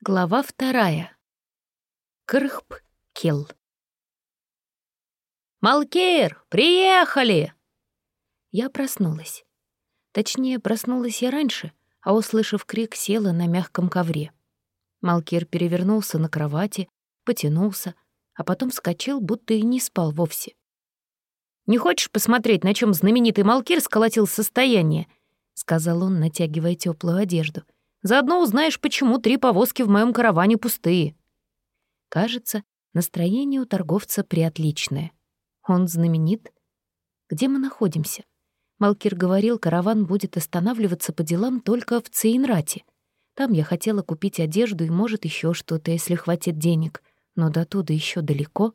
Глава вторая. Крхп Кел. «Малкир, приехали!» Я проснулась. Точнее, проснулась я раньше, а, услышав крик, села на мягком ковре. Малкир перевернулся на кровати, потянулся, а потом вскочил, будто и не спал вовсе. «Не хочешь посмотреть, на чем знаменитый Малкир сколотил состояние?» — сказал он, натягивая теплую одежду — Заодно узнаешь, почему три повозки в моем караване пустые». Кажется, настроение у торговца приотличное. Он знаменит. Где мы находимся? Малкир говорил, караван будет останавливаться по делам только в Цейнрате. Там я хотела купить одежду и, может, еще что-то, если хватит денег. Но до туда еще далеко.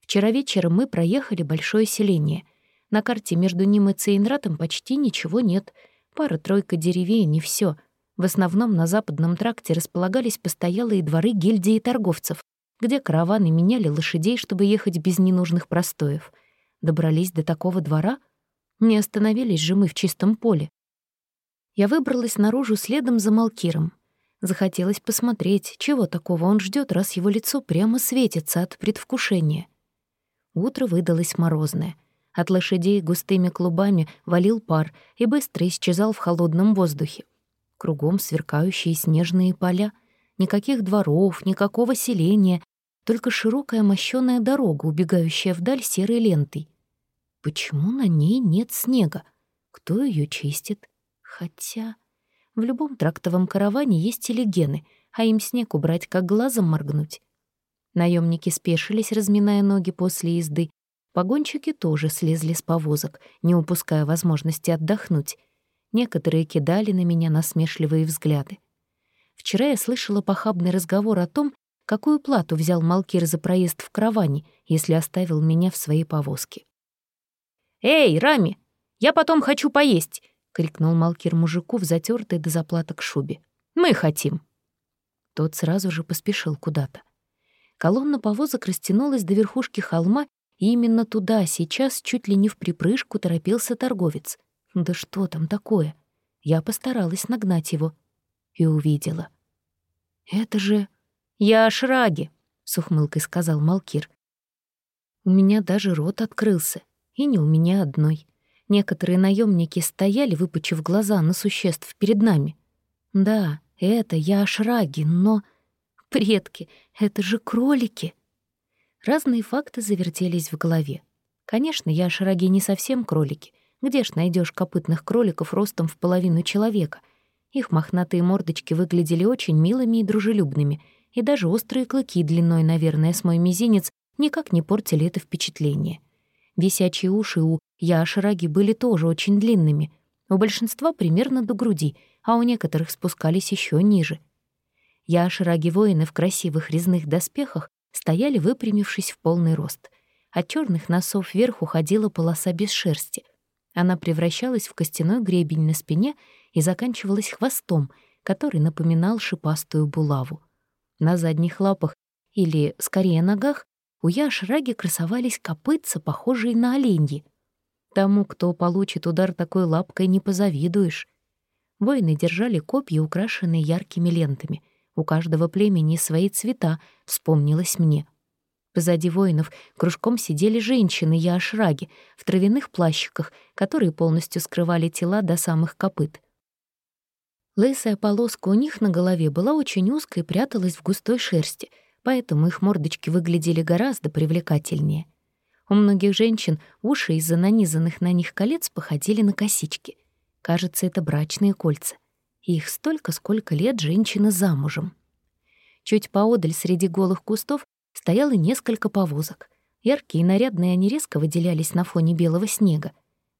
Вчера вечером мы проехали большое селение. На карте между ним и Цейнратом почти ничего нет. Пара-тройка деревень и все. В основном на западном тракте располагались постоялые дворы гильдии торговцев, где караваны меняли лошадей, чтобы ехать без ненужных простоев. Добрались до такого двора? Не остановились же мы в чистом поле. Я выбралась наружу следом за Малкиром. Захотелось посмотреть, чего такого он ждет, раз его лицо прямо светится от предвкушения. Утро выдалось морозное. От лошадей густыми клубами валил пар и быстро исчезал в холодном воздухе. Кругом сверкающие снежные поля. Никаких дворов, никакого селения, только широкая мощёная дорога, убегающая вдаль серой лентой. Почему на ней нет снега? Кто ее чистит? Хотя в любом трактовом караване есть телегены, а им снег убрать, как глазом моргнуть. Наемники спешились, разминая ноги после езды. Погонщики тоже слезли с повозок, не упуская возможности отдохнуть. Некоторые кидали на меня насмешливые взгляды. Вчера я слышала похабный разговор о том, какую плату взял Малкир за проезд в караване, если оставил меня в своей повозке. «Эй, Рами, я потом хочу поесть!» — крикнул Малкир мужику в затертой до заплаток шубе. «Мы хотим!» Тот сразу же поспешил куда-то. Колонна повозок растянулась до верхушки холма, и именно туда сейчас чуть ли не в припрыжку торопился торговец. Да что там такое? Я постаралась нагнать его и увидела. «Это же... Я Ашраги», — с ухмылкой сказал Малкир. У меня даже рот открылся, и не у меня одной. Некоторые наемники стояли, выпучив глаза на существ перед нами. Да, это я Ашраги, но... Предки, это же кролики! Разные факты завертелись в голове. Конечно, я Ашраги не совсем кролики — где ж найдешь копытных кроликов ростом в половину человека? Их мохнатые мордочки выглядели очень милыми и дружелюбными, и даже острые клыки длиной, наверное, с мой мизинец никак не портили это впечатление. Висячие уши у яшераги были тоже очень длинными, у большинства примерно до груди, а у некоторых спускались еще ниже. Яшераги воины в красивых резных доспехах стояли, выпрямившись в полный рост. От черных носов вверх уходила полоса без шерсти — она превращалась в костяной гребень на спине и заканчивалась хвостом, который напоминал шипастую булаву. На задних лапах, или, скорее, ногах, у Яшраги красовались копытца, похожие на оленьи. Тому, кто получит удар такой лапкой, не позавидуешь. Воины держали копья, украшенные яркими лентами. У каждого племени свои цвета, вспомнилось мне — Позади воинов кружком сидели женщины Яшраги в травяных плащиках, которые полностью скрывали тела до самых копыт. Лысая полоска у них на голове была очень узкой и пряталась в густой шерсти, поэтому их мордочки выглядели гораздо привлекательнее. У многих женщин уши из-за нанизанных на них колец походили на косички. Кажется, это брачные кольца. их столько, сколько лет женщина замужем. Чуть поодаль среди голых кустов стояло несколько повозок. Яркие и нарядные они резко выделялись на фоне белого снега.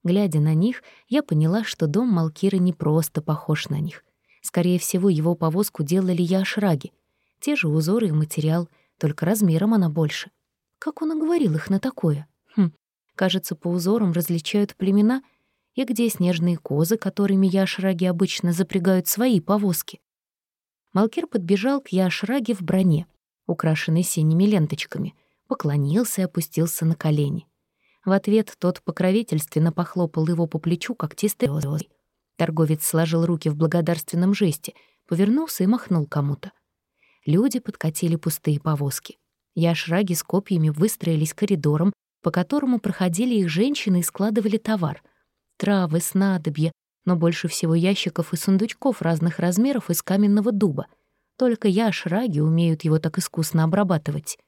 Глядя на них, я поняла, что дом Малкира не просто похож на них. Скорее всего, его повозку делали яшраги. Те же узоры и материал, только размером она больше. Как он оговорил их на такое? Хм, кажется, по узорам различают племена и где снежные козы, которыми яшраги обычно запрягают свои повозки. Малкир подбежал к яшраге в броне — украшенный синими ленточками, поклонился и опустился на колени. В ответ тот покровительственно похлопал его по плечу когтистой розой. Торговец сложил руки в благодарственном жесте, повернулся и махнул кому-то. Люди подкатили пустые повозки. Яшраги с копьями выстроились коридором, по которому проходили их женщины и складывали товар. Травы, снадобья, но больше всего ящиков и сундучков разных размеров из каменного дуба. Только яшраги умеют его так искусно обрабатывать.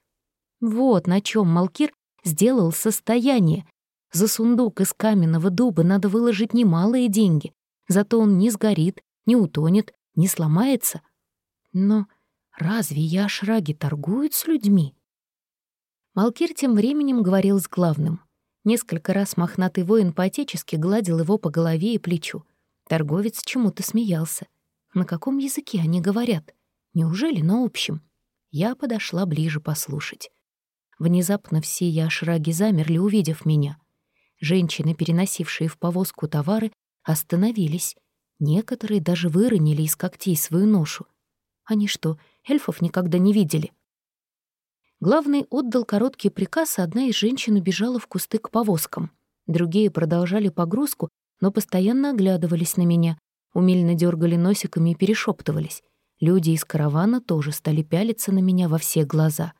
Вот на чем Малкир сделал состояние. За сундук из каменного дуба надо выложить немалые деньги, зато он не сгорит, не утонет, не сломается. Но разве яшраги торгуют с людьми? Малкир тем временем говорил с главным. Несколько раз мохнатый воин поотечески гладил его по голове и плечу. Торговец чему-то смеялся. На каком языке они говорят? Неужели на общем? Я подошла ближе послушать. Внезапно все яшраги замерли, увидев меня. Женщины, переносившие в повозку товары, остановились. Некоторые даже выронили из когтей свою ношу. Они что, эльфов никогда не видели? Главный отдал короткий приказ, а одна из женщин убежала в кусты к повозкам. Другие продолжали погрузку, но постоянно оглядывались на меня, умильно дергали носиками и перешептывались. Люди из каравана тоже стали пялиться на меня во все глаза.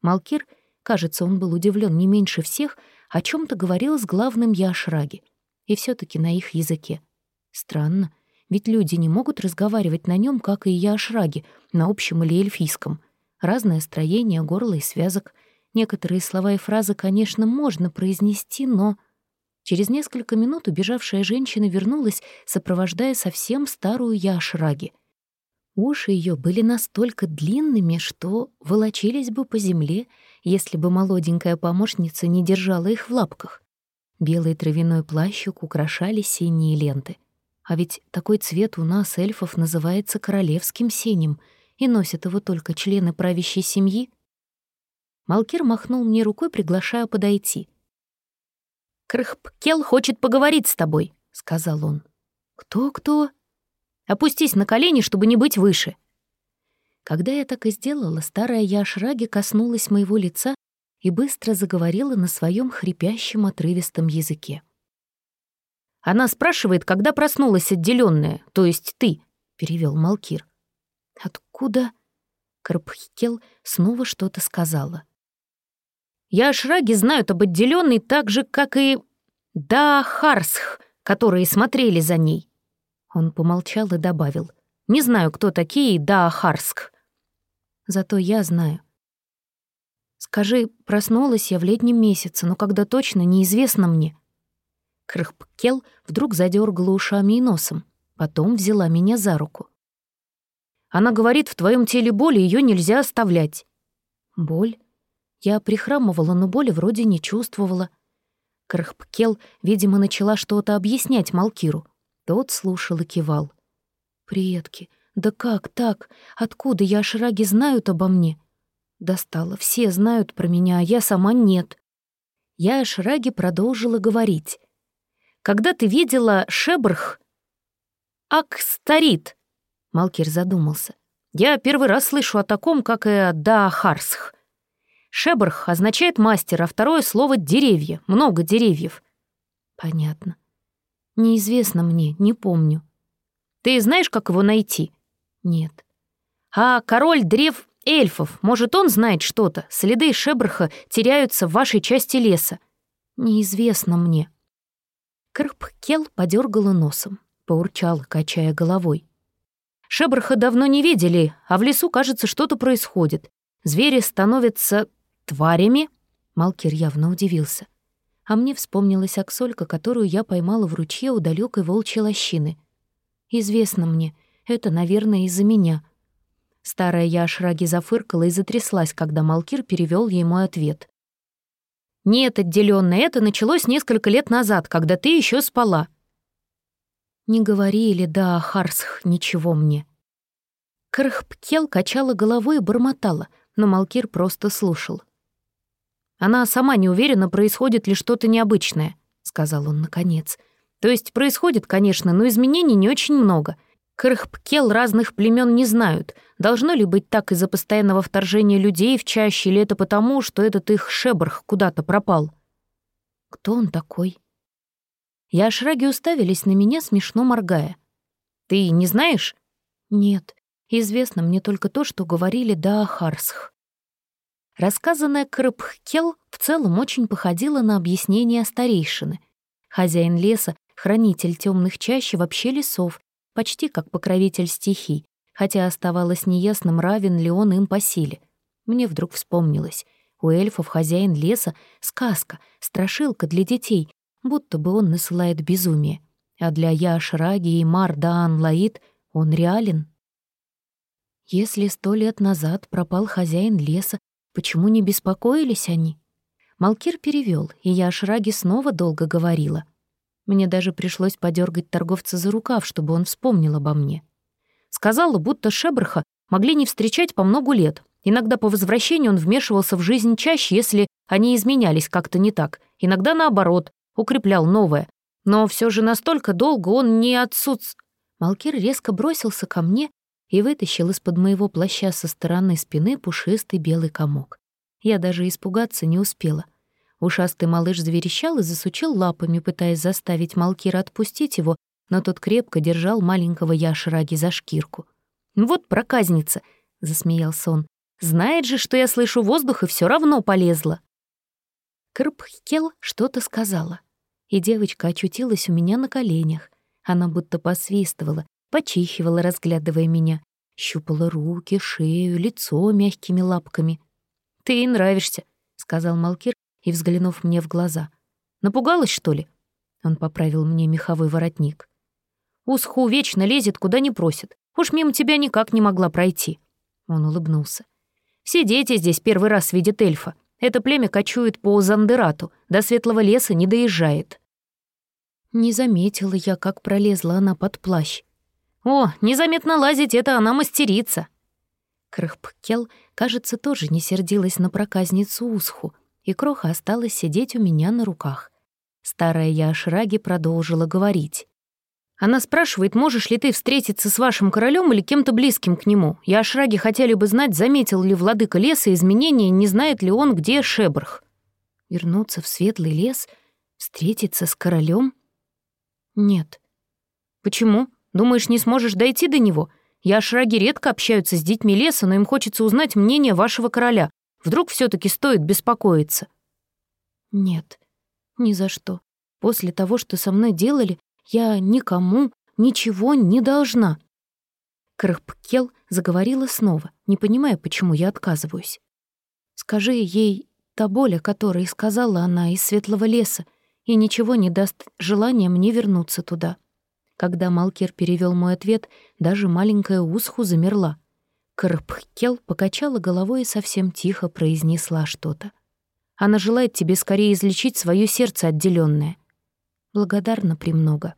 Малкир, кажется, он был удивлен не меньше всех, о чем то говорил с главным Яшраги. И все таки на их языке. Странно, ведь люди не могут разговаривать на нем, как и Яшраги, на общем или эльфийском — разное строение горла и связок. Некоторые слова и фразы, конечно, можно произнести, но... Через несколько минут убежавшая женщина вернулась, сопровождая совсем старую Яшраги. Уши ее были настолько длинными, что волочились бы по земле, если бы молоденькая помощница не держала их в лапках. Белый травяной плащик украшали синие ленты. А ведь такой цвет у нас, эльфов, называется королевским синим — и носят его только члены правящей семьи? Малкир махнул мне рукой, приглашая подойти. «Крхпкел хочет поговорить с тобой», — сказал он. «Кто-кто?» «Опустись на колени, чтобы не быть выше». Когда я так и сделала, старая Яшраги коснулась моего лица и быстро заговорила на своем хрипящем отрывистом языке. «Она спрашивает, когда проснулась отделенная, то есть ты», — перевел Малкир. «Откуда?» Карпхикел снова что-то сказала. «Я шраги знают об отделенной так же, как и Дахарсх, которые смотрели за ней». Он помолчал и добавил. «Не знаю, кто такие Дахарсх. Зато я знаю. Скажи, проснулась я в летнем месяце, но когда точно, неизвестно мне». Крыхпкел вдруг задергала ушами и носом, потом взяла меня за руку. Она говорит, в твоем теле боль, ее нельзя оставлять». «Боль?» Я прихрамывала, но боли вроде не чувствовала. Крахпкел, видимо, начала что-то объяснять Малкиру. Тот слушал и кивал. «Предки, да как так? Откуда я шраги знают обо мне?» Достала, все знают про меня, а я сама нет. Я шраги продолжила говорить. «Когда ты видела Шебрх?» «Акстарит», Малкир задумался. «Я первый раз слышу о таком, как и Даахарсх. Шебрх означает мастер, а второе слово — деревья, много деревьев». «Понятно. Неизвестно мне, не помню». «Ты знаешь, как его найти?» «Нет». «А король древ эльфов, может, он знает что-то? Следы Шебрха теряются в вашей части леса». «Неизвестно мне». Крпкел подергала носом, поурчала, качая головой. Шебрха давно не видели, а в лесу, кажется, что-то происходит. Звери становятся тварями?» Малкир явно удивился. А мне вспомнилась аксолька, которую я поймала в ручье у далекой волчьей лощины. «Известно мне, это, наверное, из-за меня». Старая я Яшраги зафыркала и затряслась, когда Малкир перевел ей мой ответ. «Нет, отделённое, это началось несколько лет назад, когда ты еще спала. Не говорили, да, Харсх, ничего мне. Крхпкел качала головой и бормотала, но Малкир просто слушал. «Она сама не уверена, происходит ли что-то необычное», — сказал он наконец. «То есть происходит, конечно, но изменений не очень много. Крхпкел разных племен не знают. Должно ли быть так из-за постоянного вторжения людей в чаще, или это потому, что этот их шебрх куда-то пропал?» «Кто он такой?» Я Яшраги уставились на меня, смешно моргая. «Ты не знаешь?» «Нет. Известно мне только то, что говорили да Харсх. Рассказанное Крыпхкел в целом очень походило на объяснение старейшины. Хозяин леса, хранитель темных чащ вообще лесов, почти как покровитель стихий, хотя оставалось неясным, равен ли он им по силе. Мне вдруг вспомнилось. У эльфов хозяин леса — сказка, страшилка для детей, будто бы он насылает безумие. А для Яш Раги и Мар Даан Лаид он реален. Если сто лет назад пропал хозяин леса, почему не беспокоились они? Малкир перевел, и Яш Раги снова долго говорила. Мне даже пришлось подергать торговца за рукав, чтобы он вспомнил обо мне. Сказала, будто Шебрха могли не встречать по многу лет. Иногда по возвращению он вмешивался в жизнь чаще, если они изменялись как-то не так. Иногда наоборот, укреплял новое. Но все же настолько долго он не отсутств... Малкир резко бросился ко мне и вытащил из-под моего плаща со стороны спины пушистый белый комок. Я даже испугаться не успела. Ушастый малыш заверещал и засучил лапами, пытаясь заставить Малкира отпустить его, но тот крепко держал маленького Яшраги за шкирку. «Вот проказница!» — засмеялся он. «Знает же, что я слышу воздух, и все равно полезла!» Крпхкел что-то сказала, и девочка очутилась у меня на коленях. Она будто посвистывала, почихивала, разглядывая меня, щупала руки, шею, лицо мягкими лапками. «Ты ей нравишься», — сказал Малкир и взглянув мне в глаза. «Напугалась, что ли?» Он поправил мне меховой воротник. Усху вечно лезет, куда не просит. Уж мимо тебя никак не могла пройти». Он улыбнулся. «Все дети здесь первый раз видят эльфа. Это племя кочует по Зандерату, до Светлого леса не доезжает». Не заметила я, как пролезла она под плащ. «О, незаметно лазить — это она мастерица!» Крахпкел, кажется, тоже не сердилась на проказницу Усху, и Кроха осталась сидеть у меня на руках. Старая Яшраги продолжила говорить. Она спрашивает, можешь ли ты встретиться с вашим королем или кем-то близким к нему. Ашраги хотели бы знать, заметил ли владыка леса изменения, не знает ли он, где Шебрх. Вернуться в светлый лес? Встретиться с королем? Нет. Почему? Думаешь, не сможешь дойти до него? Я Ашраги редко общаются с детьми леса, но им хочется узнать мнение вашего короля. Вдруг все таки стоит беспокоиться? Нет, ни за что. После того, что со мной делали, я никому ничего не должна. Крахпкел заговорила снова, не понимая, почему я отказываюсь. «Скажи ей та боль, о которой сказала она из светлого леса, и ничего не даст желания мне вернуться туда». Когда Малкер перевел мой ответ, даже маленькая Усху замерла. Крпхкел покачала головой и совсем тихо произнесла что-то. «Она желает тебе скорее излечить свое сердце отделенное. Благодарна премного.